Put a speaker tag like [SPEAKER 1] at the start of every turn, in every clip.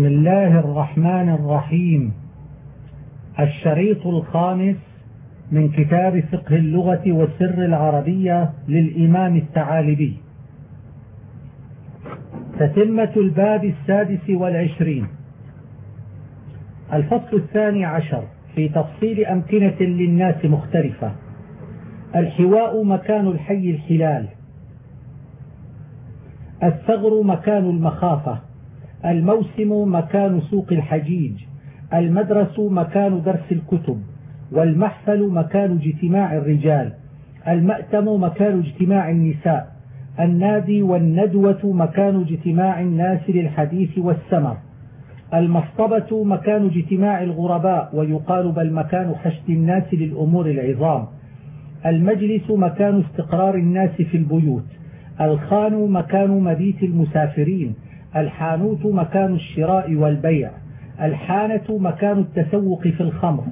[SPEAKER 1] بسم الله الرحمن الرحيم. الشريط الخامس من كتاب فقه اللغة والسر العربية للإمام الثعالبي تتمة الباب السادس والعشرين. الفصل الثاني عشر في تفصيل أمكنة للناس مختلفة. الحواء مكان الحي الحلال. الثغر مكان المخافة. الموسم مكان سوق الحجيج المدرس مكان درس الكتب والمحفل مكان اجتماع الرجال المأتم مكان اجتماع النساء النادي والندوة مكان اجتماع الناس للحديث والسمر المصطبة مكان اجتماع الغرباء ويقال بل مكان حشد الناس للأمور العظام المجلس مكان استقرار الناس في البيوت الخان مكان مبيت المسافرين الحانوت مكان الشراء والبيع الحانة مكان التسوق في الخمر.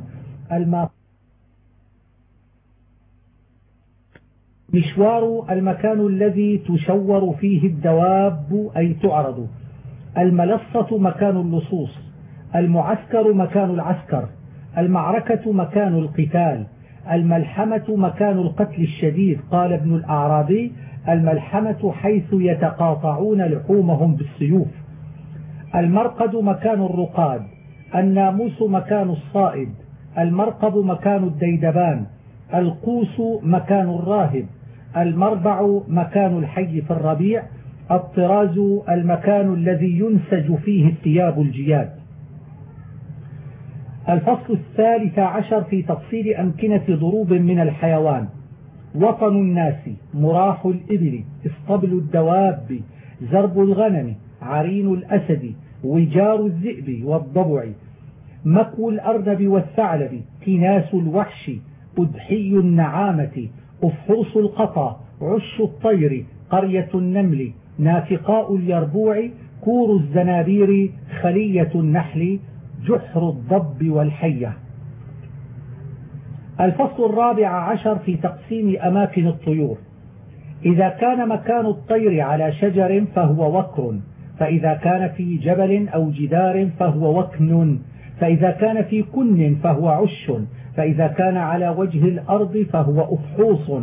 [SPEAKER 1] مشوار المكان الذي تشور فيه الدواب أي تعرض. الملصة مكان اللصوص المعسكر مكان العسكر المعركة مكان القتال الملحمة مكان القتل الشديد قال ابن الأعرابي. الملحمة حيث يتقاطعون لحومهم بالسيوف. المرقد مكان الرقاد الناموس مكان الصائد المرقب مكان الديدبان القوس مكان الراهب المربع مكان الحي في الربيع الطراز المكان الذي ينسج فيه الثياب الجياد. الفصل الثالث عشر في تفصيل أمكنة ضروب من الحيوان. وطن الناس مراح الإبل اسطبل الدواب زرب الغنم عرين الأسد وجار الذئب والضبع مكو الأرنب والثعلب كناس الوحش أدحي النعامة أفحوص القطا عش الطير قرية النمل نافقاء اليربوع كور الزنابير خلية النحل جحر الضب والحية. الفصل الرابع عشر في تقسيم أماكن الطيور. إذا كان مكان الطير على شجر فهو وكر فإذا كان في جبل أو جدار فهو وكن فإذا كان في كن فهو عش فإذا كان على وجه الأرض فهو أفحوص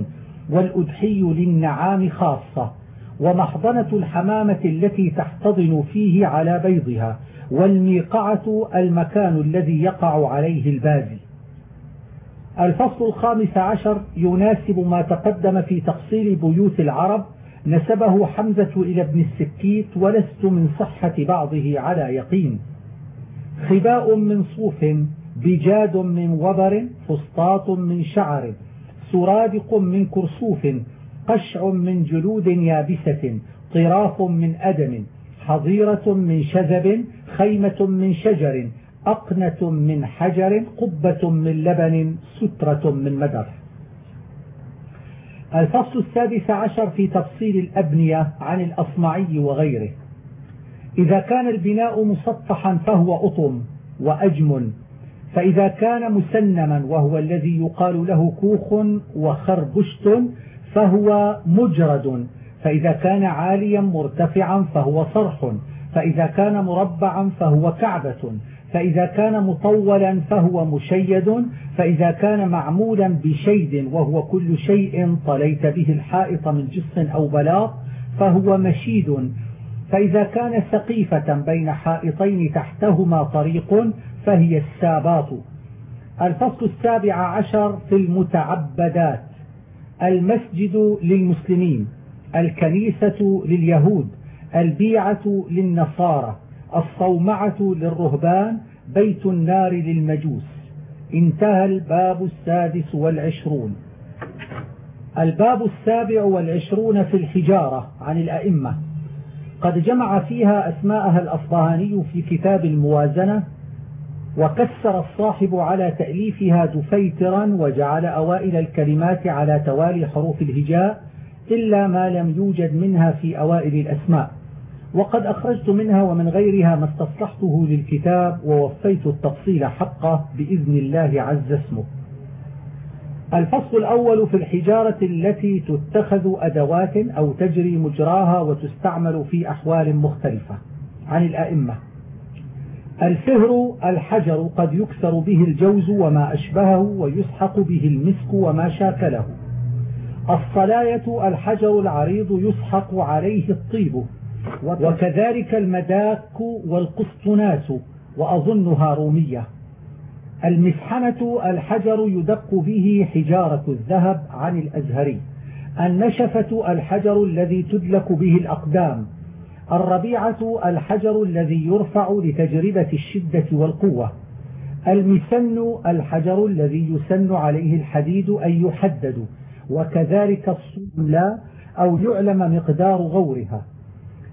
[SPEAKER 1] والأدحي للنعام خاصة. ومحضنة الحمامة التي تحتضن فيه على بيضها والميقعة المكان الذي يقع عليه البازي. الفصل الخامس عشر يناسب ما تقدم في تفصيل بيوت العرب نسبه حمزة إلى ابن السكيت ولست من صحة بعضه على يقين. خباء من صوف بجاد من وبر فسطاط من شعر سرادق من كرسوف قشع من جلود يابسة طراف من أدم حظيرة من شذب خيمة من شجر أقنة من حجر قبة من لبن سترة من مدر. الفصل السادس عشر في تفصيل الأبنية عن الأصمعي وغيره. إذا كان البناء مسطحا فهو أطم وأجم فإذا كان مسنما وهو الذي يقال له كوخ وخربشت فهو مجرد فإذا كان عاليا مرتفعا فهو صرح فإذا كان مربعا فهو كعبة فإذا كان مطولا فهو مشيد فإذا كان معمولا بشيد وهو كل شيء طليت به الحائط من جص أو بلاط فهو مشيد. فإذا كان سقيفة بين حائطين تحتهما طريق فهي الساباط. الفصل السابع عشر في المتعبدات. المسجد للمسلمين الكنيسة لليهود البيعة للنصارى. الصومعة للرهبان بيت النار للمجوس. انتهى الباب السادس والعشرون. الباب السابع والعشرون في الحجارة عن الأئمة. قد جمع فيها أسماءها الأصبهاني في كتاب الموازنة وكسر الصاحب على تأليفها دفيترا وجعل أوائل الكلمات على توالي حروف الهجاء إلا ما لم يوجد منها في أوائل الأسماء. وقد أخرجت منها ومن غيرها ما استصلحته للكتاب ووفيت التفصيل حقه بإذن الله عز اسمه. الفصل الأول في الحجارة التي تتخذ أدوات أو تجري مجراها وتستعمل في أحوال مختلفة عن الأئمة. الفهر الحجر قد يكسر به الجوز وما أشبهه ويسحق به المسك وما شاكله. الصلاية الحجر العريض يسحق عليه الطيب وكذلك المداك والقسطنات وأظنها رومية. المسحنة الحجر يدق به حجارة الذهب عن الأزهري. النشفة الحجر الذي تدلك به الأقدام. الربيعة الحجر الذي يرفع لتجربة الشدة والقوة. المسن الحجر الذي يسن عليه الحديد أي يحدد. وكذلك الصملة أو يعلم مقدار غورها.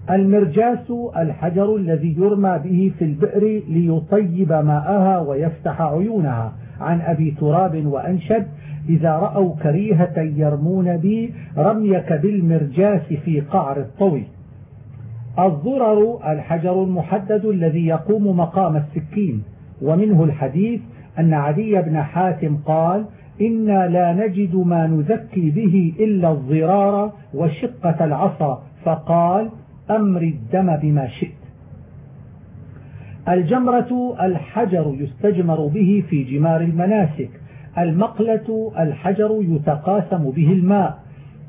[SPEAKER 1] المرجاس الحجر الذي يرمى به في البئر ليطيب ماءها ويفتح عيونها. عن أبي تراب وأنشد إذا رأوا كريهة يرمون بي رميك بالمرجاس في قعر الطوي. الضرر الحجر المحدد الذي يقوم مقام السكين. ومنه الحديث أن عدي بن حاتم قال إنا لا نجد ما نزكي به إلا الضرار وشقة العصا. فقال أمر الدم بما شئت. الجمرة الحجر يستجمر به في جمار المناسك. المقلة الحجر يتقاسم به الماء.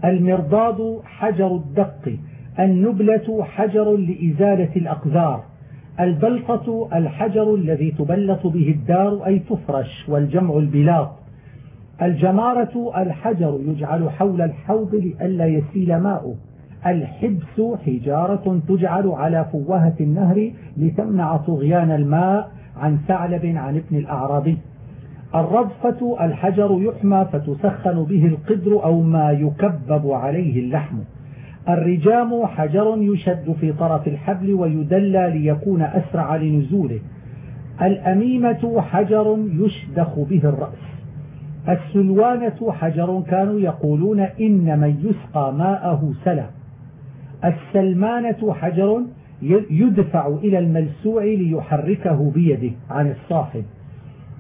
[SPEAKER 1] المرضاد حجر الدق. النبلة حجر لإزالة الأقذار. البلطة الحجر الذي تبلط به الدار أي تفرش والجمع البلاط. الجمارة الحجر يجعل حول الحوض لئلا يسيل ماؤه. الحبس حجارة تجعل على فوهة النهر لتمنع طغيان الماء عن ثعلب عن ابن الأعرابي. الرضفة الحجر يحمى فتسخن به القدر أو ما يكبب عليه اللحم. الرجام حجر يشد في طرف الحبل ويدلى ليكون أسرع لنزوله. الأميمة حجر يشدخ به الرأس. السلوانة حجر كانوا يقولون إن من يسقى ماءه سلى السلمانة حجر يدفع إلى الملسوع ليحركه بيده عن الصاحب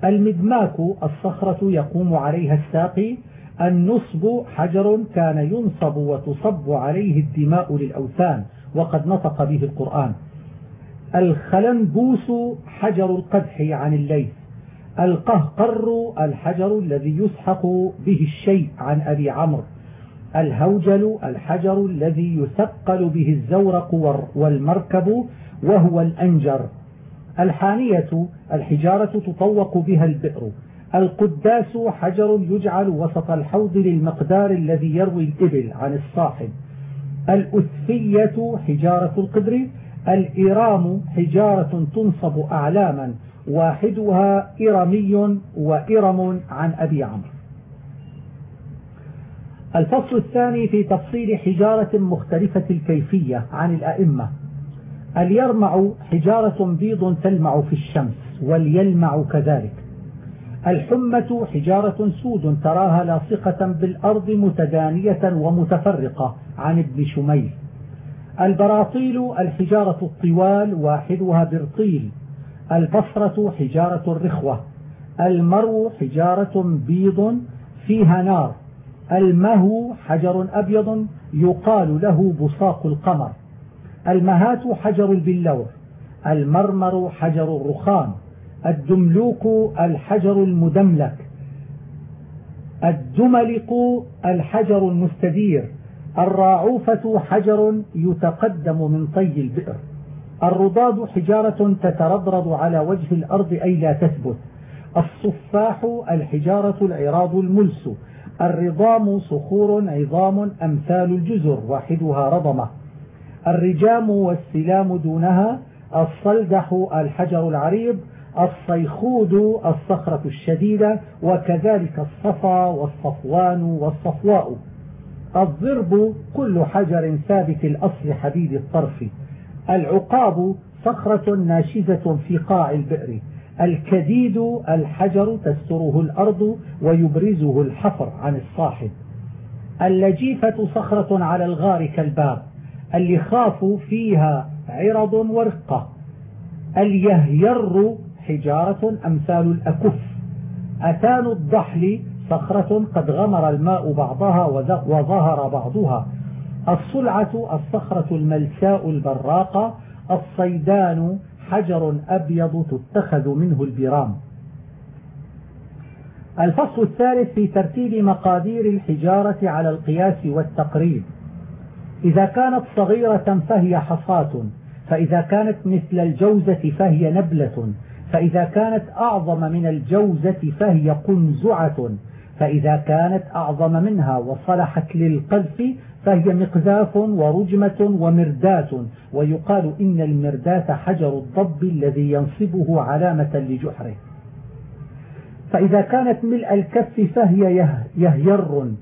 [SPEAKER 1] المدماك الصخرة يقوم عليها الساقي. النصب حجر كان ينصب وتصب عليه الدماء للأوثان وقد نطق به القرآن. الخلنبوس حجر القدح عن الليث. القهقر الحجر الذي يسحق به الشيء عن أبي عمرو. الهوجل الحجر الذي يثقل به الزورق والمركب وهو الأنجر. الحانية الحجارة تطوق بها البئر. القداس حجر يجعل وسط الحوض للمقدار الذي يروي الإبل عن الصاحب. الأثفية حجارة القدر. الإرام حجارة تنصب أعلاما. واحدها إرمي وإرم عن أبي عمرو. الفصل الثاني في تفصيل حجارة مختلفة الكيفية عن الأئمة. اليرمع حجارة بيض تلمع في الشمس واليلمع كذلك. الحمة حجارة سود تراها لاصقة بالأرض متدانية ومتفرقة عن ابن شميل. البراطيل الحجارة الطوال واحدها برطيل. البصرة حجارة الرخوة. المرو حجارة بيض فيها نار. المهو حجر أبيض يقال له بصاق القمر. المهات حجر البلور المرمر حجر الرخام الدملوك الحجر المدملك الدملق الحجر المستدير الراعوفة حجر يتقدم من طي البئر. الرضاد حجارة تترضرض على وجه الأرض أي لا تثبت. الصفاح الحجارة العراض الملس. الرضام صخور عظام أمثال الجزر واحدها رضمة. الرجام والسلام دونها الصلدح الحجر العريض الصيخود الصخرة الشديدة وكذلك الصفا والصفوان والصفواء. الضرب كل حجر ثابت الأصل حديد الطرف. العقاب صخرة ناشزة في قاع البئر. الكديد الحجر تستره الأرض ويبرزه الحفر عن الصاحب. اللجيفة صخرة على الغار كالباب. اللخاف فيها عرض ورقة. اليهير حجارة أمثال الأكف. أتان الضحل صخرة قد غمر الماء بعضها وظهر بعضها. الصلعة الصخرة الملساء البراقة الصيدان حجر أبيض تتخذ منه البرام. الفصل الثالث في ترتيب مقادير الحجارة على القياس والتقريب. إذا كانت صغيرة فهي حصاة فإذا كانت مثل الجوزة فهي نبلة فإذا كانت أعظم من الجوزة فهي قنزعة فإذا كانت أعظم منها وصلحت للقذف فهي مقذاف ورجمة ومردات ويقال إن المردات حجر الضب الذي ينصبه علامة لجحره. فإذا كانت ملء الكف فهي يهير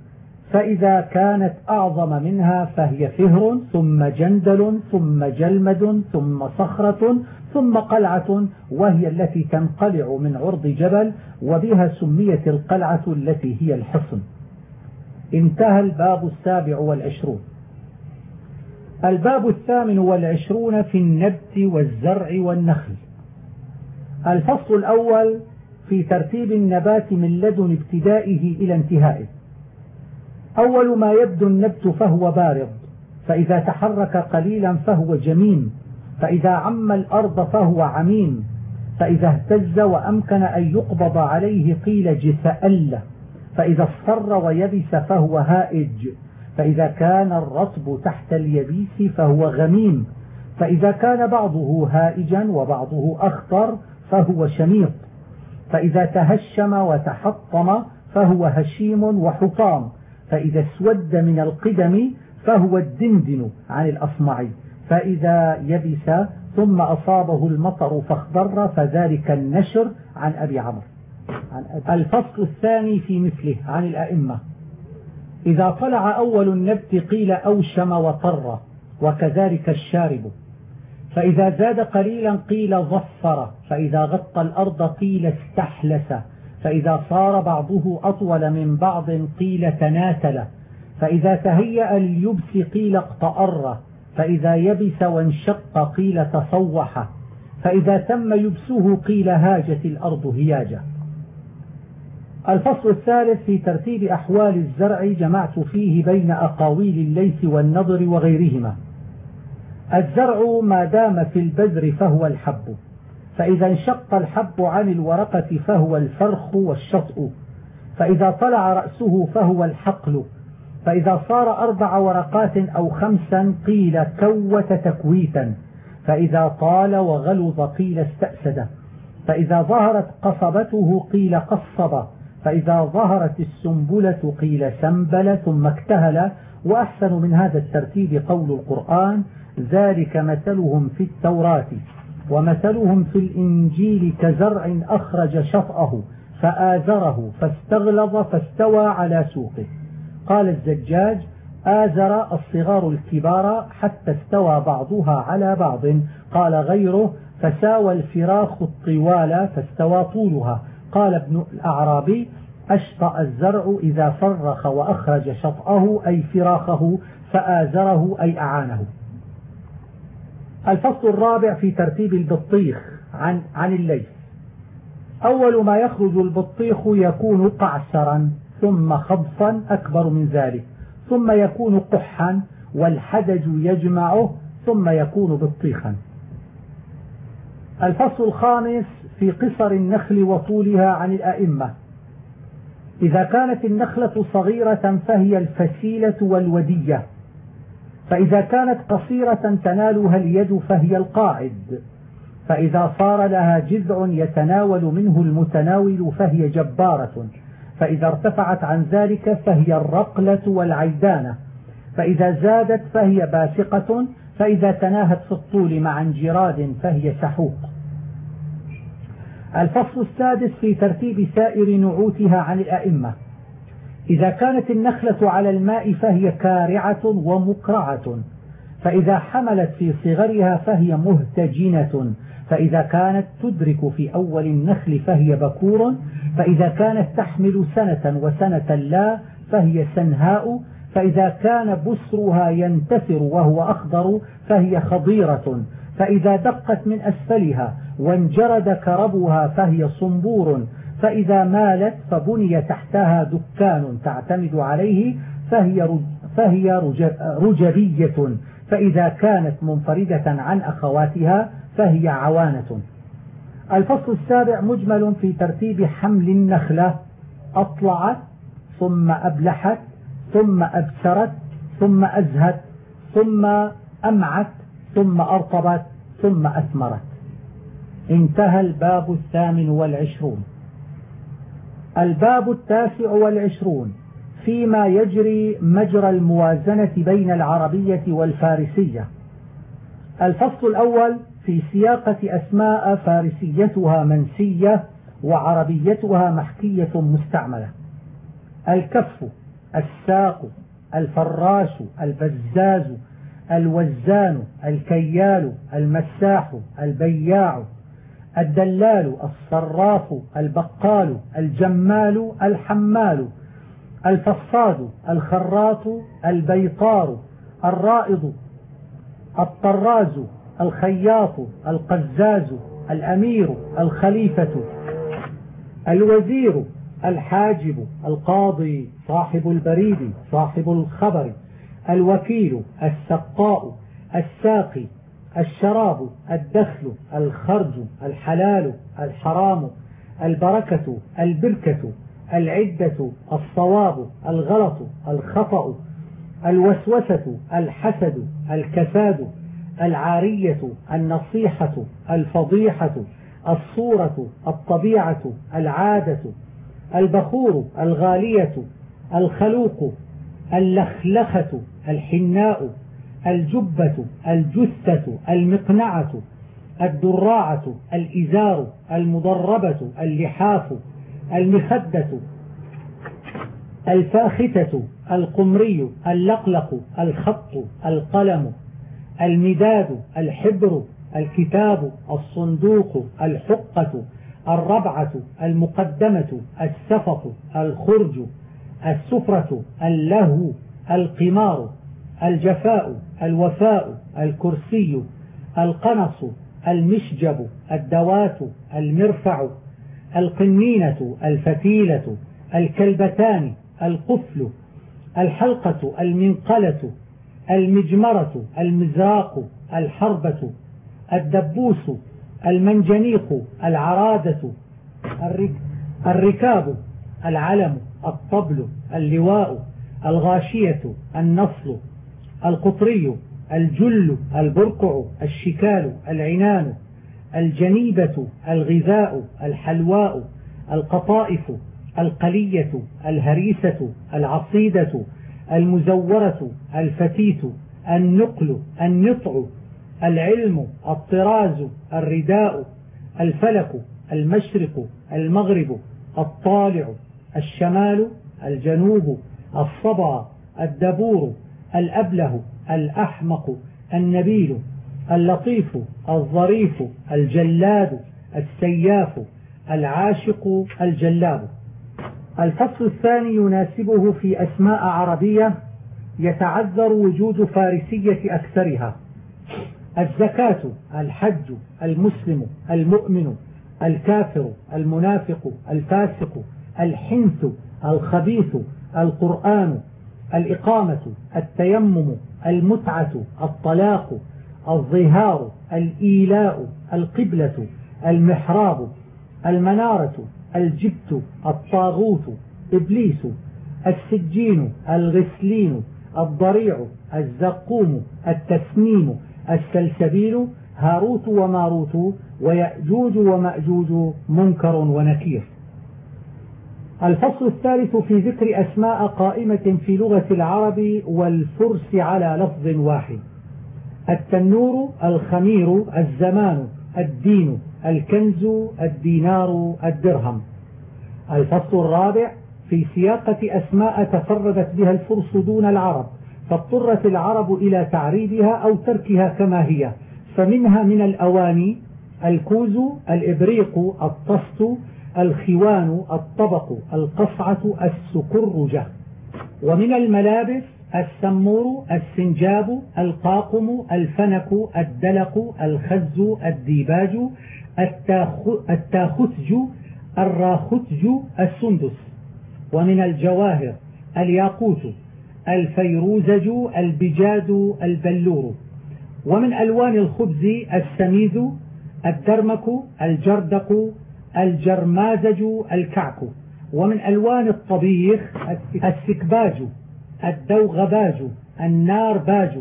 [SPEAKER 1] فإذا كانت أعظم منها فهي فهر ثم جندل ثم جلمد ثم صخرة ثم قلعة وهي التي تنقلع من عرض جبل وبها سميت القلعة التي هي الحصن. انتهى الباب السابع والعشرون. الباب الثامن والعشرون في النبت والزرع والنخل. الفصل الأول في ترتيب النبات من لدن ابتدائه إلى انتهائه. أول ما يبدو النبت فهو بارض فإذا تحرك قليلا فهو جميم فإذا عم الأرض فهو عميم فإذا اهتز وأمكن أن يقبض عليه قيل جسأل فإذا اصفر ويبس فهو هائج فإذا كان الرطب تحت اليبيس فهو غميم فإذا كان بعضه هائجا وبعضه أخطر فهو شميط فإذا تهشم وتحطم فهو هشيم وحطام. فإذا اسود من القدم فهو الدندن عن الأصمعي فإذا يبس ثم أصابه المطر فاخضر فذلك النشر عن أبي عمرو. الفصل الثاني في مثله عن الأئمة. إذا طلع أول النبت قيل أوشم وطر وكذلك الشارب. فإذا زاد قليلا قيل ظفر فإذا غطى الأرض قيل استحلس. فإذا صار بعضه أطول من بعض قيل تناتل فإذا تهيأ لليبس قيل اقتأر. فإذا يبس وانشق قيل تصوح. فإذا تم يبسه قيل هاجت الأرض هياجة. الفصل الثالث في ترتيب أحوال الزرع جمعت فيه بين أقاويل الليث والنظر وغيرهما. الزرع ما دام في البذر فهو الحب. فإذا انشق الحب عن الورقة فهو الفرخ والشطء. فإذا طلع رأسه فهو الحقل. فإذا صار أربع ورقات أو خمسا قيل كوت تكويتا. فإذا طال وغلظ قيل استأسد. فإذا ظهرت قصبته قيل قصب. فإذا ظهرت السنبلة قيل سنبل ثم اكتهل. وأحسن من هذا الترتيب قول القرآن ذلك مثلهم في التوراة. ومثلهم في الإنجيل كزرع أخرج شطأه فآزره فاستغلظ فاستوى على سوقه. قال الزجاج آزر الصغار الكبار حتى استوى بعضها على بعض. قال غيره فساوى الفراخ الطوال فاستوى طولها. قال ابن الأعرابي أشطأ الزرع إذا فرخ وأخرج شطأه أي فراخه فآزره أي أعانه. الفصل الرابع في ترتيب البطيخ عن, عن الليث أول ما يخرج البطيخ يكون قعسرا ثم خبصا أكبر من ذلك ثم يكون قحا والحدج يجمعه ثم يكون بطيخا. الفصل الخامس في قصر النخل وطولها عن الأئمة. إذا كانت النخلة صغيرة فهي الفسيلة والودية. فإذا كانت قصيرة تنالها اليد فهي القاعد فإذا صار لها جذع يتناول منه المتناول فهي جبارة فإذا ارتفعت عن ذلك فهي الرقلة والعيدانة فإذا زادت فهي باسقة فإذا تناهت في الطول مع انجراد فهي سحوق الفصل السادس في ترتيب سائر نعوتها عن الأئمة. إذا كانت النخلة على الماء فهي كارعة ومكرعة فإذا حملت في صغرها فهي مهتجنة فإذا كانت تدرك في أول النخل فهي بكور فإذا كانت تحمل سنة وسنة لا فهي سنهاء فإذا كان بسرها ينتثر وهو أخضر فهي خضيرة فإذا دقت من أسفلها وانجرد كربها فهي صنبور فإذا مالت فبني تحتها دكان تعتمد عليه فهي, فهي رجبية. فإذا كانت منفردة عن أخواتها فهي عوانة. الفصل السابع مجمل في ترتيب حمل النخلة. أطلعت ثم أبلحت ثم أبسرت ثم أزهت ثم أمعت ثم أرطبت ثم أثمرت. انتهى الباب الثامن والعشرون. الباب التاسع والعشرون فيما يجري مجرى الموازنة بين العربية والفارسية. الفصل الأول في سياقة أسماء فارسيتها منسية وعربيتها محكية مستعملة. الكف الساق الفراش البزاز الوزان الكيال المساح البياع. الدلال الصراف البقال الجمال الحمال الفصاد الخراط البيطار الرائض الطراز الخياط القزاز الأمير الخليفة الوزير الحاجب القاضي صاحب البريد صاحب الخبر الوكيل السقاء الساقي الشراب الدخل الخرج الحلال الحرام البركة البركة العدة الصواب الغلط الخطأ الوسوسة الحسد الكساد العارية النصيحة الفضيحة الصورة الطبيعة العادة البخور الغالية الخلوق اللخلخة الحناء. الجبة الجثة المقنعة الدراعة الإزار المضربة اللحاف المخدة الفاختة القمري اللقلق الخط القلم المداد الحبر الكتاب الصندوق الحقة الربعة المقدمة السفط الخرج السفرة اللهو القمار. الجفاء الوفاء الكرسي القنص المشجب الدوات المرفع القنينة الفتيلة الكلبتان القفل الحلقة المنقلة المجمرة المزراق الحربة الدبوس المنجنيق العرادة الركاب العلم الطبل اللواء الغاشية النصل. القطري الجل البرقع الشكال العنان الجنيبة الغذاء الحلواء القطائف القلية الهريسة العصيدة المزورة الفتيت النقل النطع العلم الطراز الرداء الفلك المشرق المغرب الطالع الشمال الجنوب الصبا الدبور الأبله الأحمق النبيل اللطيف الظريف الجلاد السياف العاشق الجلاب. الفصل الثاني يناسبه في أسماء عربية يتعذر وجود فارسية أكثرها. الزكاة الحج المسلم المؤمن الكافر المنافق الفاسق الحنث الخبيث القرآن الإقامة التيمم المتعة الطلاق الظهار الإيلاء القبلة المحراب المنارة الجبت الطاغوت إبليس السجين الغسلين الضريع الزقوم التسنيم السلسبيل هاروت وماروت ويأجوج ومأجوج منكر ونكير. الفصل الثالث في ذكر أسماء قائمة في لغة العرب والفرس على لفظ واحد. التنور الخمير الزمان الدين الكنز الدينار الدرهم. الفصل الرابع في سياقة أسماء تفردت بها الفرس دون العرب فاضطرت العرب إلى تعريبها أو تركها كما هي فمنها من الأواني الكوز الإبريق الطست الخوان الطبق القصعة السكرجة. ومن الملابس السمور السنجاب القاقم الفنك الدلق الخز الديباج التاختج الراختج السندس. ومن الجواهر الياقوت الفيروزج البجاد البلور. ومن ألوان الخبز السميز الدرمك الجردق الجرمازج الكعك ومن ألوان الطبيخ السكباج الدوغباج النارباج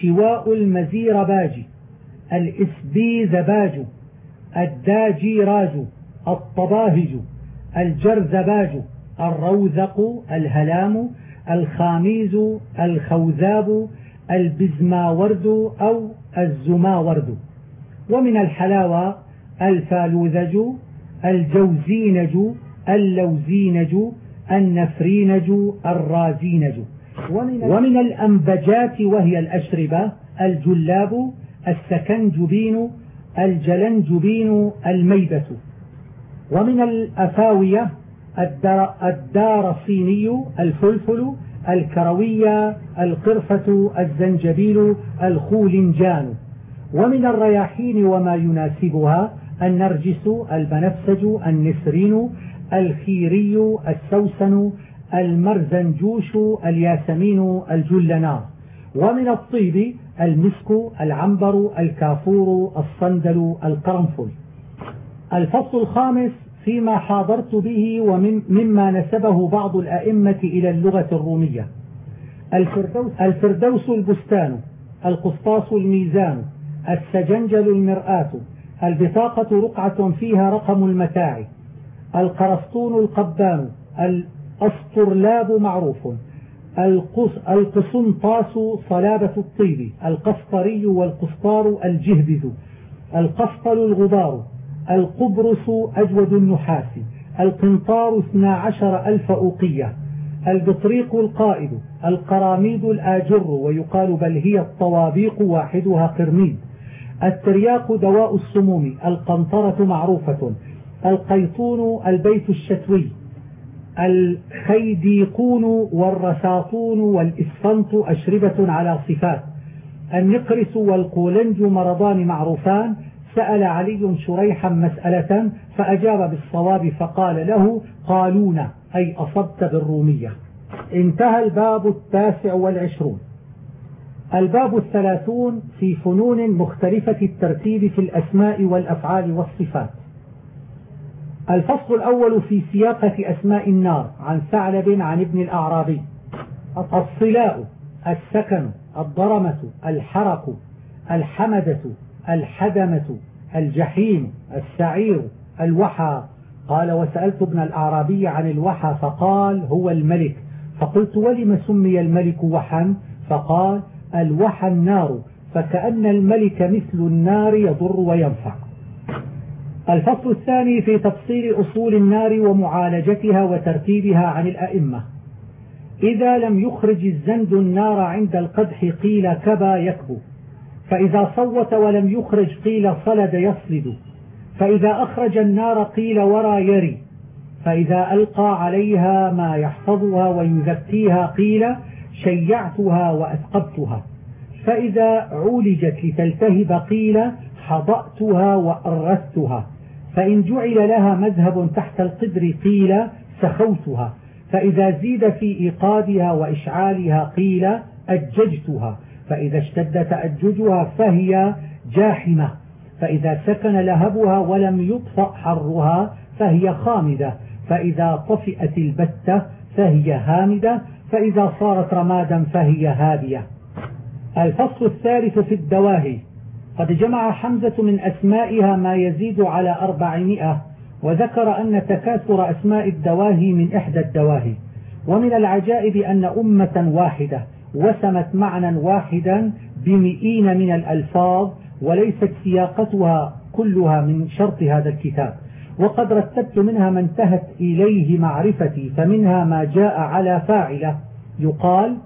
[SPEAKER 1] شواء المزيرباج الإسبيزباج الداجيراج الطباهج الجرزباج الروذق الهلام الخاميز الخوذاب البزماورد أو الزماورد. ومن الحلاوة الفالوذج الجوزينج اللوزينج النفرينج الرازينج ومن الأنبجات وهي الأشربة الجلاب السكنجبين الجلنجبين الميبة ومن الأفاوية الدار الصيني الفلفل الكروية القرفة الزنجبيل الخولنجان. ومن الرياحين وما يناسبها النرجس البنفسج النسرين الخيري السوسن المرزنجوش الياسمين الجلنار ومن الطيب المسك العنبر الكافور الصندل القرنفل. الفصل الخامس فيما حاضرت به ومما نسبه بعض الأئمة إلى اللغة الرومية. الفردوس, الفردوس البستان القسطاس الميزان السجنجل المرآة البطاقة رقعة فيها رقم المتاع. القرسطون القبان. الأسطرلاب معروف. القسنطاس صلابة الطيب. القسطري والقسطار الجهبذ. القسطل الغبار. القبرص أجود النحاس. القنطار اثنا عشر ألف أوقية. البطريق القائد. القراميد الآجر. ويقال بل هي الطوابيق واحدها قرميد. الترياق دواء السموم القنطرة معروفة القيطون البيت الشتوي الخيديقون والرساطون والإسفنط أشربة على صفات النقرس والقولنج مرضان معروفان سأل علي شريحا مسألة فأجاب بالصواب فقال له قالون أي أصبت بالرومية. انتهى الباب التاسع والعشرون. الباب الثلاثون في فنون مختلفة الترتيب في الأسماء والأفعال والصفات. الفصل الأول في سياقة أسماء النار عن ثعلب عن ابن الأعرابي. الصلاء السكن الضرمة الحرق الحمدة الحدمة الجحيم السعير الوحى. قال وسألت ابن الأعرابي عن الوحى فقال هو الملك. فقلت ولم سمي الملك وحا؟ فقال الوحى النار فكأن الملك مثل النار يضر وينفع. الفصل الثاني في تفصيل أصول النار ومعالجتها وترتيبها عن الأئمة. إذا لم يخرج الزند النار عند القدح قيل كبا يكبو. فإذا صوت ولم يخرج قيل صلد يصلد. فإذا أخرج النار قيل ورى يري. فإذا ألقى عليها ما يحفظها ويزكيها قيل شيعتها وأثقبتها فإذا عولجت لتلتهب قيل حضأتها وأرثتها فإن جعل لها مذهب تحت القدر قيل سخوتها. فإذا زيد في إيقادها وإشعالها قيل أججتها. فإذا اشتد تأججها فهي جاحمة. فإذا سكن لهبها ولم يطفأ حرها فهي خامدة. فإذا طفئت البتة فهي هامدة. فإذا صارت رمادا فهي هادية. الفصل الثالث في الدواهي. قد جمع حمزة من أسمائها ما يزيد على أربعمائة وذكر أن تكاثر أسماء الدواهي من إحدى الدواهي. ومن العجائب أن أمة واحدة وسمت معنى واحدا بمئين من الألفاظ وليست سياقتها كلها من شرط هذا الكتاب. وقد رتبت منها ما انتهت إليه معرفتي فمنها ما جاء على فاعلة. يقال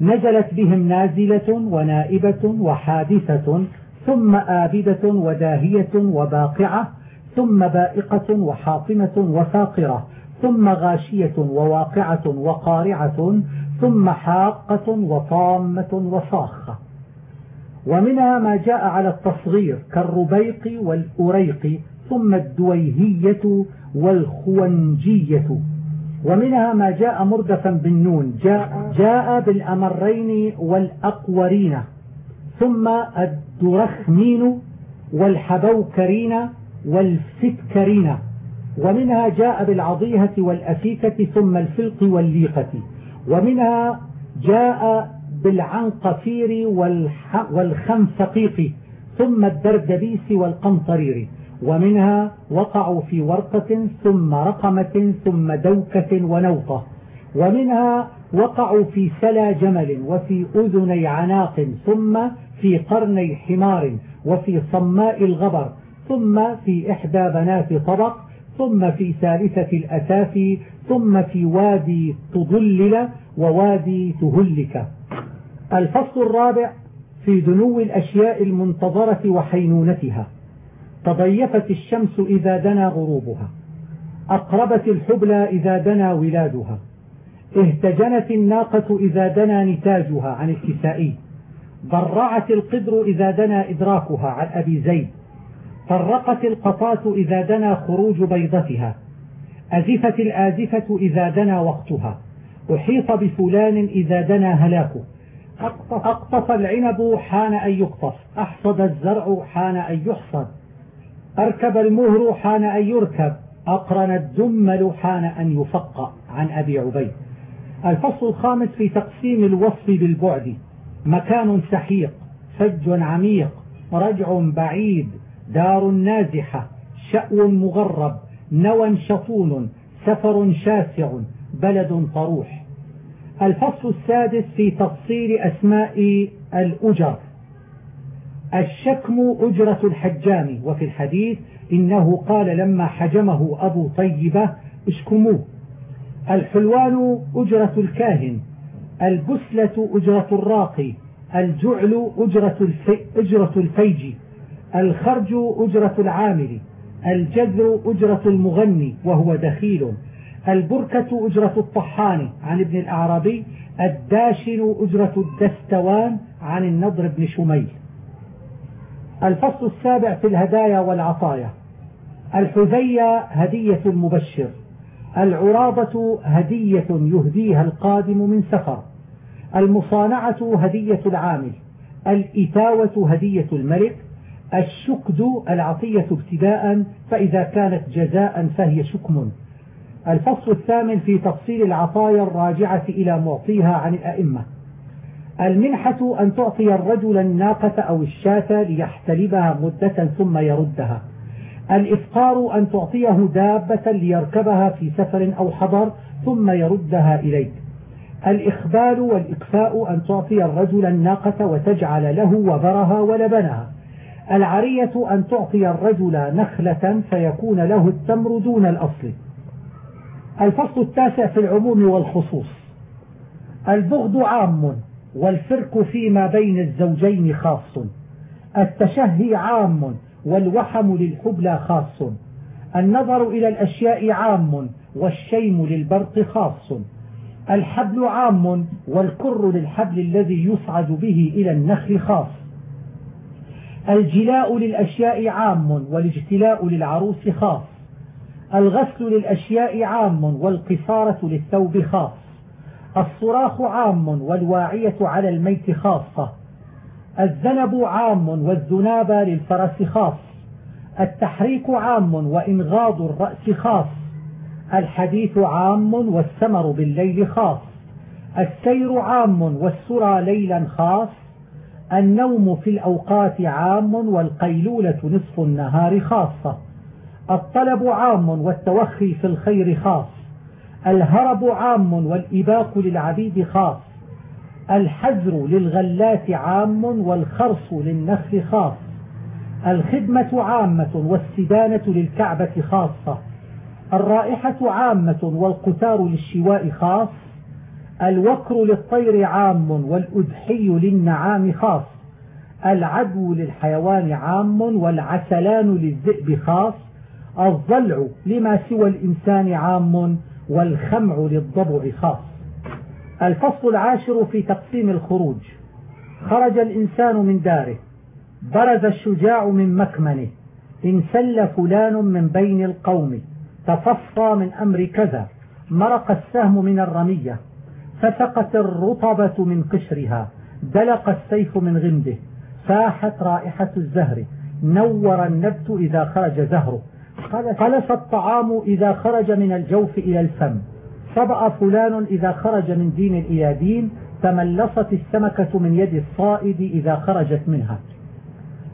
[SPEAKER 1] نزلت بهم نازلة ونائبة وحادثة ثم آبدة وداهية وباقعة ثم بائقة وحاطمة وفاقرة ثم غاشية وواقعة وقارعة ثم حاقة وطامة وصاخة. ومنها ما جاء على التصغير كالربيق والأريق ثم الدويهية والخونجية ومنها ما جاء مردفا بالنون جاء, جاء بالأمرين والأقورين. ثم الدرخمين والحبوكرين والفتكرين. ومنها جاء بالعضيهة والأفيكة ثم الفلق والليقة. ومنها جاء بالعنقفير والخنفقيق ثم الدردبيس والقنطرير. ومنها وقعوا في ورقة ثم رقمة ثم دوكة ونوطة. ومنها وقعوا في سلا جمل وفي أذني عناق ثم في قرني حمار وفي صماء الغبر ثم في إحدى بنات طبق ثم في ثالثة الأساف ثم في وادي تضلل ووادي تهلك. الفصل الرابع في دنو الأشياء المنتظرة وحينونتها. تضيفت الشمس إذا دنا غروبها. أقربت الحبلى إذا دنا ولادها. اهتجنت الناقة إذا دنا نتاجها عن الكسائي ضرعت القدر إذا دنا إدراكها عن أبي زيد. فرقت القطاة إذا دنا خروج بيضتها. أزفت الآزفة إذا دنا وقتها. أحيط بفلان إذا دنا هلاكه. أقطف العنب حان أن يقطف. أحصد الزرع حان أن يحصد. أركب المهر حان أن يركب أقرن الدمل حان أن يفق عن أبي عبيد. الفصل الخامس في تقسيم الوصف بالبعد. مكان سحيق فج عميق رجع بعيد دار نازحة شأو مغرب نوى شطون سفر شاسع بلد طروح. الفصل السادس في تفصيل أسماء الأجر. الشكم أجرة الحجام. وفي الحديث إنه قال لما حجمه أبو طيبة اشكموه. الحلوان أجرة الكاهن البسلة أجرة الراقي الجعل أجرة, الفي أجرة الفيج الخرج أجرة العامل الجذر أجرة المغني وهو دخيل البركة أجرة الطحان عن ابن الأعرابي الداشن أجرة الدستوان عن النضر بن شميل. الفصل السابع في الهدايا والعطايا. الحذية هدية المبشر العراضة هدية يهديها القادم من سفر. المصانعة هدية العامل. الإتاوة هدية الملك. الشكد العطية ابتداء فإذا كانت جزاء فهي شكم. الفصل الثامن في تفصيل العطايا الراجعة إلى معطيها عن الأئمة. المنحة أن تعطي الرجل الناقة أو الشاة ليحتلبها مدة ثم يردها. الإفقار أن تعطيه دابة ليركبها في سفر أو حضر ثم يردها إليك. الإخبال والإكفاء أن تعطي الرجل الناقة وتجعل له وبرها ولبنها. العرية أن تعطي الرجل نخلة فيكون له التمر دون الأصل. الفصل التاسع في العموم والخصوص. البغض عام. والفرق فيما بين الزوجين خاص. التشهي عام والوحم للحبلى خاص. النظر إلى الأشياء عام والشيم للبرق خاص. الحبل عام والكر للحبل الذي يصعد به إلى النخل خاص. الجلاء للأشياء عام والاجتلاء للعروس خاص. الغسل للأشياء عام والقصارة للثوب خاص. الصراخ عام والواعية على الميت خاصة. الذنب عام والذناب للفرس خاص. التحريك عام وإنغاض الرأس خاص. الحديث عام والسمر بالليل خاص. السير عام والسرى ليلا خاص. النوم في الأوقات عام والقيلولة نصف النهار خاصة. الطلب عام والتوخي في الخير خاص. الهرب عام والإباق للعبيد خاص. الحزر للغلات عام والخرص للنخل خاص. الخدمة عامة والسدانة للكعبة خاصة. الرائحة عامة والقتار للشواء خاص. الوكر للطير عام والأدحي للنعام خاص. العدو للحيوان عام والعسلان للذئب خاص. الضلع لما سوى الإنسان عام والخمع للضبع خاص. الفصل العاشر في تقسيم الخروج. خرج الإنسان من داره. برز الشجاع من مكمنه. انسل فلان من بين القوم. تفصى من أمر كذا. مرق السهم من الرمية. فسقت الرطبة من قشرها. دلق السيف من غمده. فاحت رائحة الزهر. نور النبت إذا خرج زهره. خلص الطعام إذا خرج من الجوف إلى الفم. صبأ فلان إذا خرج من دين إلى دين تملصت السمكة من يد الصائد إذا خرجت منها.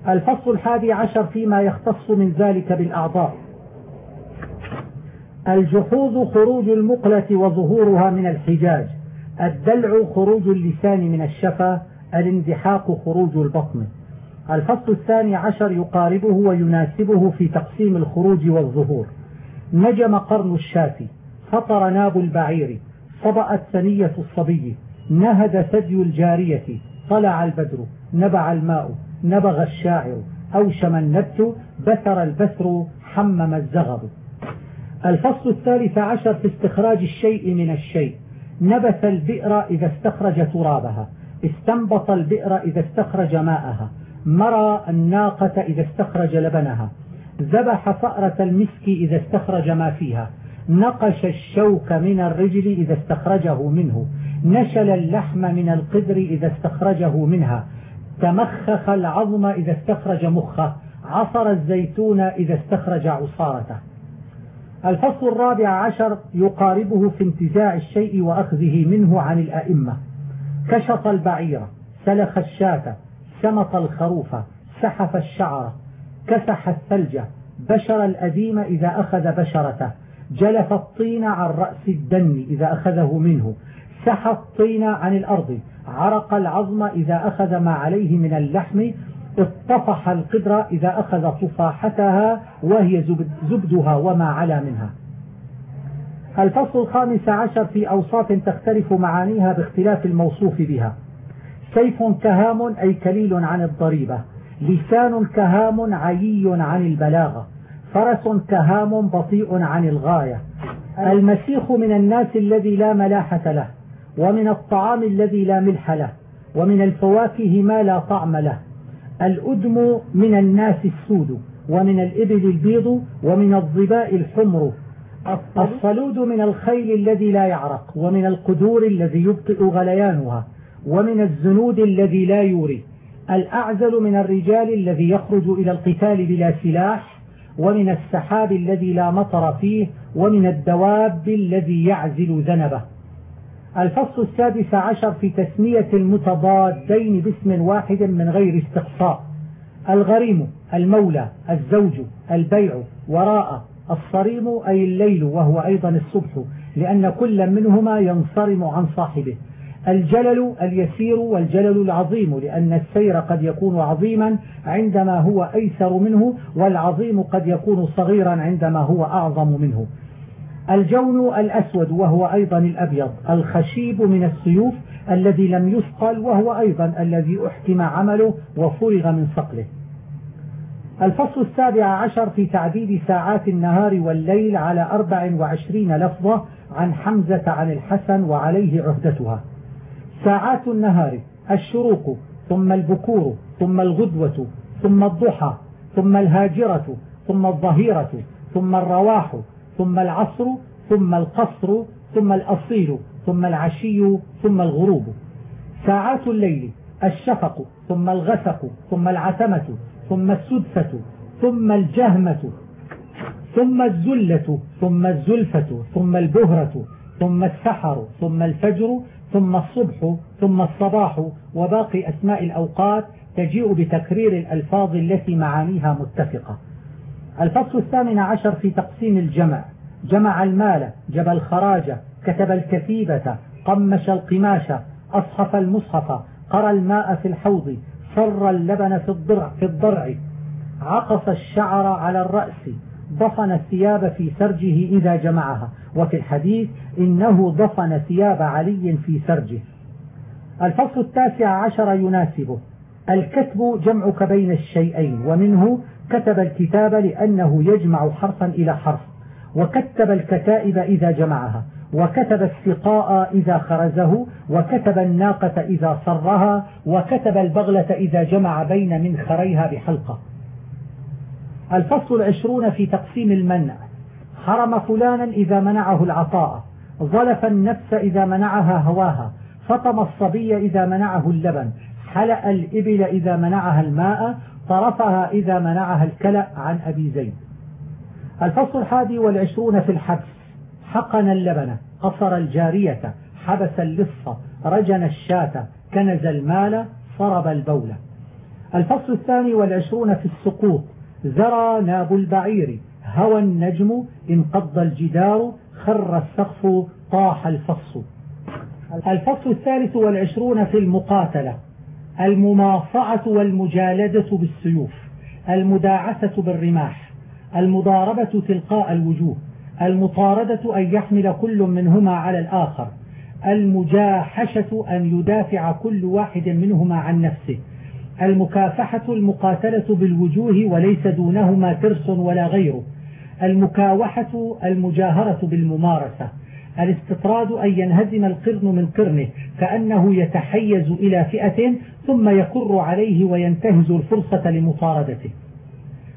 [SPEAKER 1] الفصل الحادي عشر فيما يختص من ذلك بالأعضاء. الجحوظ خروج المقلة وظهورها من الحجاج. الدلع خروج اللسان من الشفا. الاندحاق خروج البطن. الفصل الثاني عشر يقاربه ويناسبه في تقسيم الخروج والظهور. نجم قرن الشافي فطر ناب البعير صبأت ثنية الصبي نهد ثدي الجارية طلع البدر نبع الماء نبغ الشاعر أوشم النبت بثر البثر حمم الزغب. الفصل الثالث عشر في استخراج الشيء من الشيء. نبت البئر إذا استخرج ترابها استنبط البئر إذا استخرج ماءها. مرى الناقة إذا استخرج لبنها. ذبح فأرة المسك إذا استخرج ما فيها. نقش الشوك من الرجل إذا استخرجه منه. نشل اللحم من القدر إذا استخرجه منها. تمخخ العظم إذا استخرج مخه. عصر الزيتون إذا استخرج عصارته. الفصل الرابع عشر يقاربه في انتزاع الشيء وأخذه منه عن الأئمة. كشط البعير سلخ الشاة سمط الخروف سحف الشعر كسح الثلج بشر الأديم إذا أخذ بشرته جلف الطين عن رأس الدم إذا أخذه منه سحى الطين عن الأرض عرق العظم إذا أخذ ما عليه من اللحم اطفح القدر إذا أخذ طفاحتها وهي زبدها وما علا منها. الفصل الخامس عشر في أوصاف تختلف معانيها باختلاف الموصوف بها. سيف كهام أي كليل عن الضريبة لسان كهام عيي عن البلاغة فرس كهام بطيء عن الغاية. المسيخ من الناس الذي لا ملاحة له ومن الطعام الذي لا ملح له ومن الفواكه ما لا طعم له. الأدم من الناس السود ومن الإبل البيض ومن الظباء الحمر. الصلود من الخيل الذي لا يعرق ومن القدور الذي يبطئ غليانها. ومن الزنود الذي لا يوري الأعزل من الرجال الذي يخرج إلى القتال بلا سلاح ومن السحاب الذي لا مطر فيه ومن الدواب الذي يعزل ذنبه. الفصل السادس عشر في تسمية المتضادين باسم واحد من غير استقصاء. الغريم المولى الزوج البيع وراء الصريم أي الليل وهو أيضا الصبح لأن كل منهما ينصرم عن صاحبه. الجلل اليسير والجلل العظيم لأن السير قد يكون عظيما عندما هو أيسر منه والعظيم قد يكون صغيرا عندما هو أعظم منه. الجون الأسود وهو أيضا الأبيض الخشيب من السيوف الذي لم يثقل وهو أيضا الذي أحكم عمله وفرغ من صقله الفصل السابع عشر في تعديد ساعات النهار والليل على أربع وعشرين لفظة عن حمزة عن الحسن وعليه عهدتها. ساعات النهار الشروق ثم البكور ثم الغدوة ثم الضحى ثم الهاجرة ثم الظهيرة ثم الرواح ثم العصر ثم القصر ثم الأصيل ثم العشي ثم الغروب. ساعات الليل الشفق ثم الغسق ثم العتمة ثم السدفة ثم الجهمة ثم الزلة ثم الزلفة ثم البهرة ثم السحر ثم الفجر ثم الصبح ثم الصباح وباقي أسماء الأوقات تجيء بتكرير الألفاظ التي معانيها متفقة. الفصل الثامن عشر في تقسيم الجمع. جمع المال جب الخراج كتب الكتيبة قمش القماش أصحف المصحف قرى الماء في الحوض صر اللبن في الضرع, في الضرع. عقص الشعر على الرأس. ضفن الثياب في سرجه إذا جمعها. وفي الحديث إنه ضفن ثياب علي في سرجه. الفصل التاسع عشر يناسبه. الكتب جمعك بين الشيئين ومنه كتب الكتاب لأنه يجمع حرفا إلى حرف. وكتب الكتائب إذا جمعها. وكتب السقاء إذا خرزه. وكتب الناقة إذا صرها. وكتب البغلة إذا جمع بين منخريها بحلقة. الفصل العشرون في تقسيم المنع. حرم فلانا إذا منعه العطاء. ظلف النفس إذا منعها هواها. فطم الصبي إذا منعه اللبن. حلأ الإبل إذا منعها الماء. طرفها إذا منعها الكلأ. عن أبي زيد. الفصل الحادي والعشرون في الحبس. حقن اللبن. قصر الجارية. حبس اللصة رجن الشاة. كنز المال. صرب البولة الفصل الثاني والعشرون في السقوط. زرى ناب البعير هوى النجم انقض الجدار خر السقف طاح الفص. الفصل الثالث والعشرون في المقاتلة. المماصعة والمجالدة بالسيوف. المداعسة بالرماح. المضاربة تلقاء الوجوه. المطاردة أن يحمل كل منهما على الآخر. المجاحشة أن يدافع كل واحد منهما عن نفسه. المكافحة المقاتلة بالوجوه وليس دونهما ترس ولا غيره المكاوحة المجاهرة بالممارسة. الاستطراد أن ينهزم القرن من قرنه كأنه يتحيز إلى فئة ثم يكر عليه وينتهز الفرصة لمطاردته.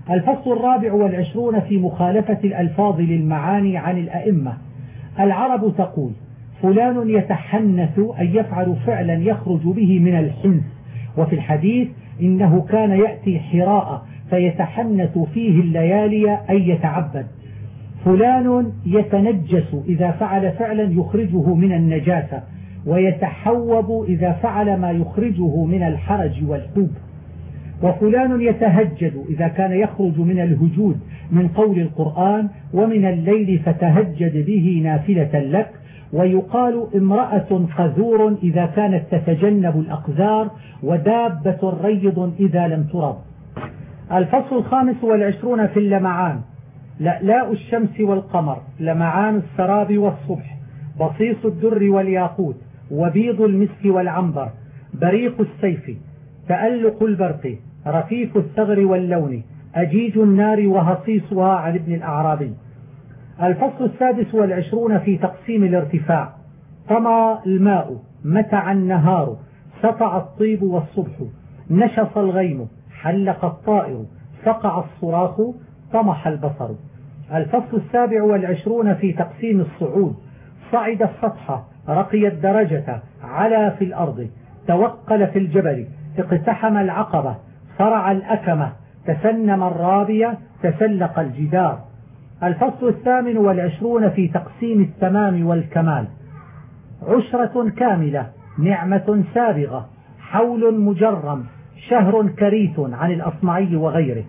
[SPEAKER 1] الفصل الرابع والعشرون في مخالفة الألفاظ للمعاني عن الأئمة. العرب تقول فلان يتحنث أن يفعل فعلا يخرج به من الحنث. وفي الحديث إنه كان يأتي حراء فيتحنث فيه الليالي أي يتعبد. فلان يتنجس إذا فعل فعلا يخرجه من النجاسة ويتحوب إذا فعل ما يخرجه من الحرج والحوب وفلان يتهجد إذا كان يخرج من الهجود من قول القرآن ومن الليل فتهجد به نافلة لك ويقال امرأة قذور إذا كانت تتجنب الأقذار ودابة ريض إذا لم ترض. الفصل الخامس والعشرون في اللمعان. لألاء الشمس والقمر لمعان السراب والصبح بصيص الدر والياقوت وبيض المسك والعنبر بريق السيف تألق البرق رفيف الثغر واللون أجيج النار وهصيصها عن ابن الأعرابي. الفصل السادس والعشرون في تقسيم الارتفاع. طمى الماء متع النهار سطع الطيب والصبح نشص الغيم حلق الطائر فقع الصراخ طمح البصر. الفصل السابع والعشرون في تقسيم الصعود. صعد السطح رقي الدرجة على في الأرض توقل في الجبل اقتحم العقبة صرع الأكمة تسنم الرابية تسلق الجدار. الفصل الثامن والعشرون في تقسيم التمام والكمال. عشرة كاملة نعمة سابغة حول مجرم شهر كريت عن الأصمعي وغيره.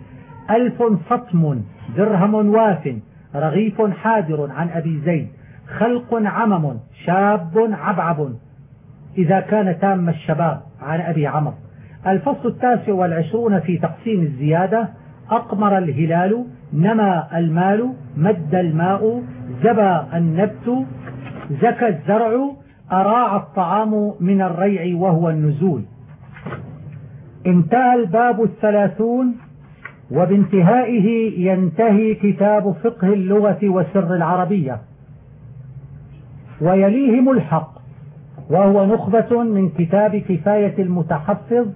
[SPEAKER 1] ألف صطم درهم واف رغيف حادر عن أبي زيد. خلق عمم شاب عبعب. إذا كان تام الشباب عن أبي عمر. الفصل التاسع والعشرون في تقسيم الزيادة أقمر الهلال نما المال مد الماء زبى النبت زكى الزرع أراع الطعام من الريع وهو النزول. انتهى الباب الثلاثون وبانتهائه ينتهي كتاب فقه اللغة وسر العربية. ويليه ملحق وهو نخبة من كتاب كفاية المتحفظ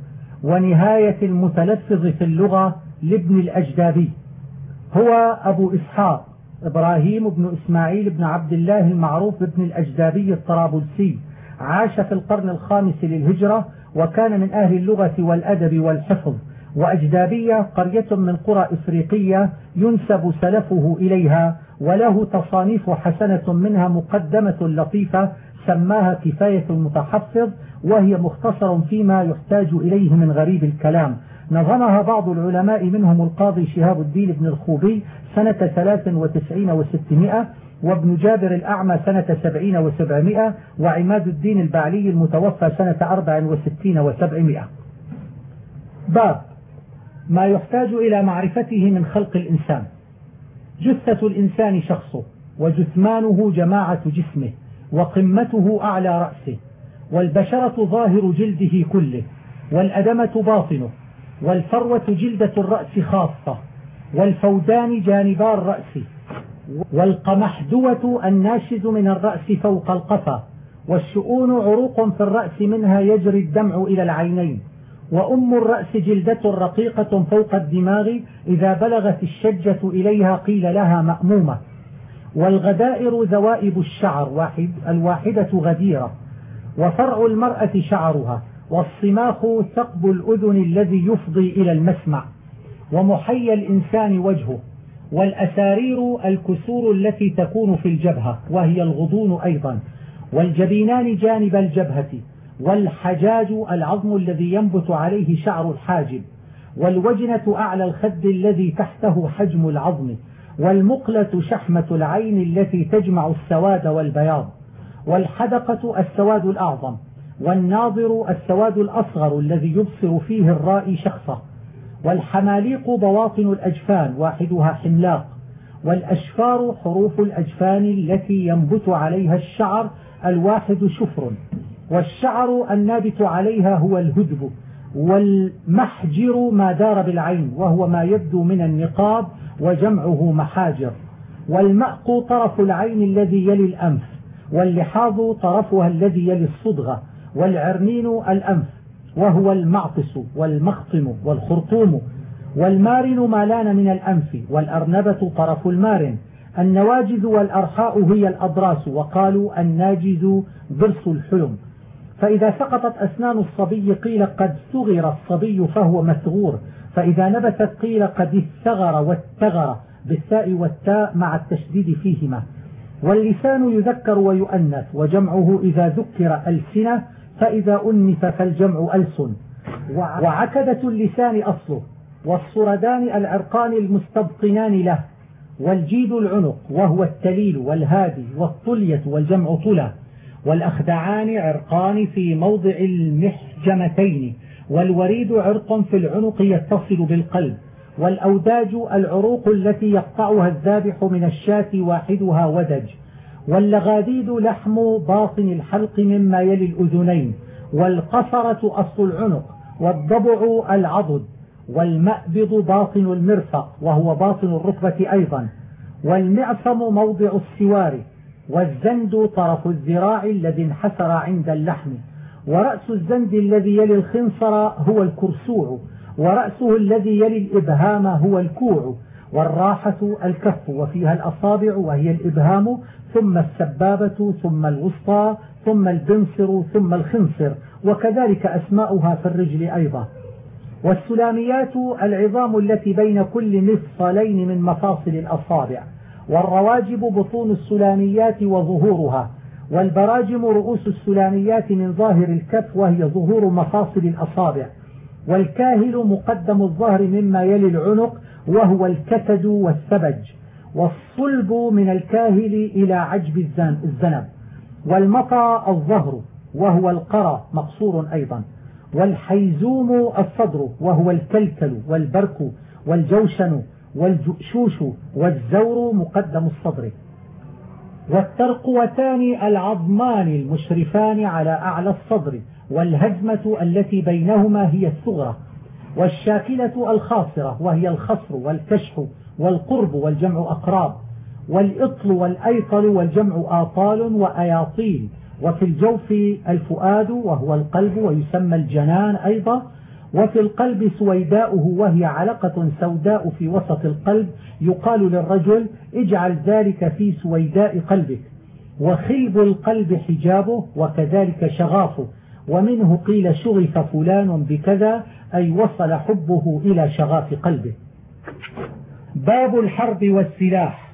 [SPEAKER 1] ونهاية المتلفظ في اللغة لابن الأجدابي. هو أبو إسحاق إبراهيم بن إسماعيل بن عبد الله المعروف بابن الأجدابي الطرابلسي. عاش في القرن الخامس للهجرة وكان من أهل اللغة والأدب والحفظ. وأجدابية قرية من قرى إفريقية ينسب سلفه إليها وله تصانيف حسنة منها مقدمة لطيفة سماها كفاية المتحفظ وهي مختصر فيما يحتاج إليه من غريب الكلام. نظمها بعض العلماء منهم القاضي شهاب الدين بن الخوبي سنة 93 و600 وابن جابر الأعمى سنة 70 و700 وعماد الدين البعلي المتوفى سنة 64 و700 باب ما يحتاج إلى معرفته من خلق الإنسان. جثة الإنسان شخصه وجثمانه جماعة جسمه وقمته أعلى رأسه والبشرة ظاهر جلده كله والأدمة باطنه والفروة جلدة الرأس خاصة والفودان جانبا الرأس والقمحدوة الناشز من الرأس فوق القفا والشؤون عروق في الرأس منها يجري الدمع إلى العينين وأم الرأس جلدة رقيقة فوق الدماغ إذا بلغت الشجة إليها قيل لها مأمومة. والغدائر ذوائب الشعر واحد الواحدة غديرة وفرع المرأة شعرها والصماخ ثقب الأذن الذي يفضي إلى المسمع ومحيى الإنسان وجهه والأسارير الكسور التي تكون في الجبهة وهي الغضون أيضا والجبينان جانب الجبهة والحجاج العظم الذي ينبت عليه شعر الحاجب والوجنة أعلى الخد الذي تحته حجم العظم والمقلة شحمة العين التي تجمع السواد والبياض والحدقة السواد الأعظم والناظر السواد الأصغر الذي يبصر فيه الرائي شخصه والحماليق بواطن الأجفان واحدها حملاق والأشفار حروف الأجفان التي ينبت عليها الشعر الواحد شفر والشعر النابت عليها هو الهدب والمحجر ما دار بالعين وهو ما يبدو من النقاب وجمعه محاجر والمأق طرف العين الذي يلي الأنف واللحاظ طرفها الذي يلي الصدغة والعرنين الأنف وهو المعطس والمخطم والخرطوم. والمارن ما لأن من الأنف والأرنبة طرف المارن. النواجذ والأرحاء هي الأضراس وقالوا الناجز ضرس الحلم. فإذا سقطت أسنان الصبي قيل قد صغر الصبي فهو مثغور. فإذا نبتت قيل قد الثغر والتغر بالثاء والتاء مع التشديد فيهما. واللسان يذكر ويؤنث وجمعه إذا ذكر ألسنة فإذا أنث فالجمع ألسن وعكدة اللسان أصله والصردان العرقان المستبطنان له. والجيد العنق وهو التليل والهادي والطلية والجمع طلى والأخدعان عرقان في موضع المحجمتين. والوريد عرق في العنق يتصل بالقلب. والأوداج العروق التي يقطعها الذابح من الشاة واحدها ودج. واللغاديد لحم باطن الحلق مما يلي الأذنين والقصرة أصل العنق والضبع العضد والمأبض باطن المرفق وهو باطن الركبة أيضا والمعصم موضع السوار والزند طرف الذراع الذي انحسر عند اللحم ورأس الزند الذي يلي الخنصر هو الكرسوع ورأسه الذي يلي الإبهام هو الكوع والراحة الكف وفيها الأصابع وهي الإبهام ثم السبابة ثم الوسطى ثم البنصر ثم الخنصر وكذلك أسماؤها في الرجل أيضا. والسلاميات العظام التي بين كل مفصلين من مفاصل الأصابع والرواجب بطون السلاميات وظهورها والبراجم رؤوس السلاميات من ظاهر الكف وهي ظهور مفاصل الأصابع والكاهل مقدم الظهر مما يلي العنق وهو الكتد والسبج والصلب من الكاهل إلى عجب الزنب والمطى الظهر وهو القرى مقصور أيضا والحيزوم الصدر وهو الكلكل والبرك والجوشن والجؤشوش والزور مقدم الصدر والترقوتان العظمان المشرفان على أعلى الصدر والهزمة التي بينهما هي الثغرة والشاكلة الخاصرة وهي الخصر والكشح والقرب والجمع أقراب والإطل والأيطل والجمع آطال وأياطيل وفي الجوف الفؤاد وهو القلب ويسمى الجنان أيضا وفي القلب سويداؤه وهي علقة سوداء في وسط القلب يقال للرجل اجعل ذلك في سويداء قلبك وخلب القلب حجابه وكذلك شغافه ومنه قيل شغف فلان بكذا أي وصل حبه إلى شغاف قلبه. باب الحرب والسلاح.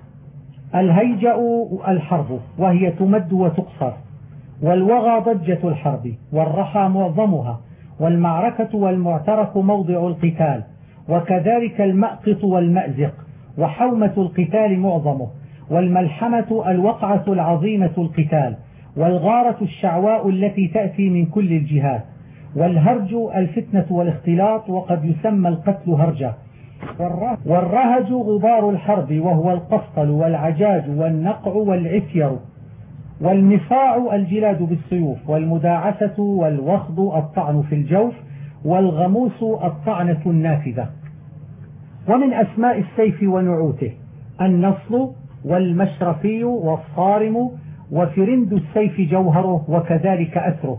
[SPEAKER 1] الهيجأ الحرب وهي تمد وتقصر. والوغى ضجة الحرب والرحى معظمها والمعركة والمعترك موضع القتال وكذلك المأقط والمأزق وحومة القتال معظمه والملحمة الوقعة العظيمة القتال والغارة الشعواء التي تأتي من كل الجهات. والهرج الفتنة والاختلاط وقد يسمى القتل هرجة. والرهج غبار الحرب وهو القفطل والعجاج والنقع والعفير والنفاع الجلاد بالسيوف والمداعسة والوخض الطعن في الجوف والغموس الطعنة النافذة. ومن أسماء السيف ونعوته النصل والمشرفي والصارم وفرند السيف جوهره وكذلك أثره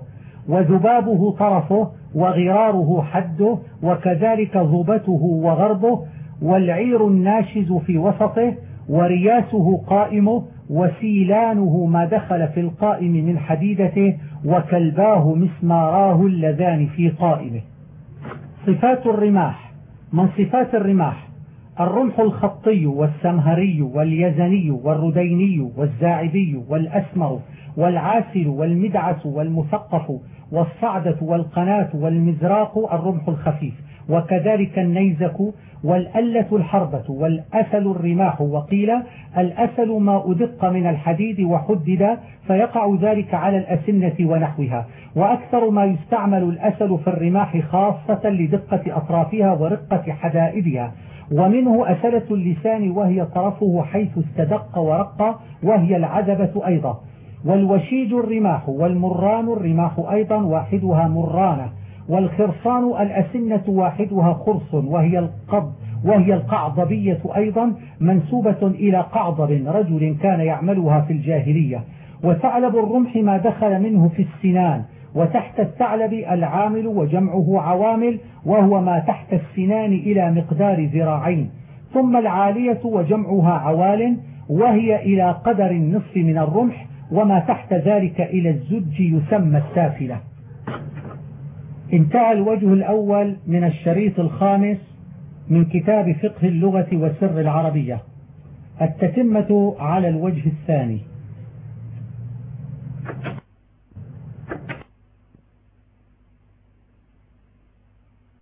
[SPEAKER 1] وذبابه طرفه وغراره حده وكذلك ضبته وغربه والعير الناشز في وسطه ورياسه قائمه وسيلانه ما دخل في القائم من حديدته وكلباه مسماراه اللذان في قائمه. صفات الرماح من صفات الرماح؟ الرمح الخطي والسمهري واليزني والرديني والزاعبي والأسمر والعاسل والمدعس والمثقف والصعدة والقناة والمزراق الرمح الخفيف وكذلك النيزك والألة الحربة والأسل الرماح وقيل الأسل ما أدق من الحديد وحدد فيقع ذلك على الأسنة ونحوها وأكثر ما يستعمل الأسل في الرماح خاصة لدقة أطرافها ورقة حدائدها ومنه أسلة اللسان وهي طرفه حيث استدق ورق وهي العذبة أيضا. والوشيج الرماح والمران الرماح أيضا واحدها مرانة. والخرصان الأسنة واحدها خرص وهي القض وهي القعضبية أيضا منسوبة إلى قعضب رجل كان يعملها في الجاهلية. وثعلب الرمح ما دخل منه في السنان. وتحت الثعلب العامل وجمعه عوامل وهو ما تحت السنان إلى مقدار ذراعين. ثم العالية وجمعها عوال وهي إلى قدر النصف من الرمح وما تحت ذلك إلى الزج يسمى السافلة. انتهى الوجه الأول من الشريط الخامس من كتاب فقه اللغة وسر العربية. التتمة على الوجه الثاني.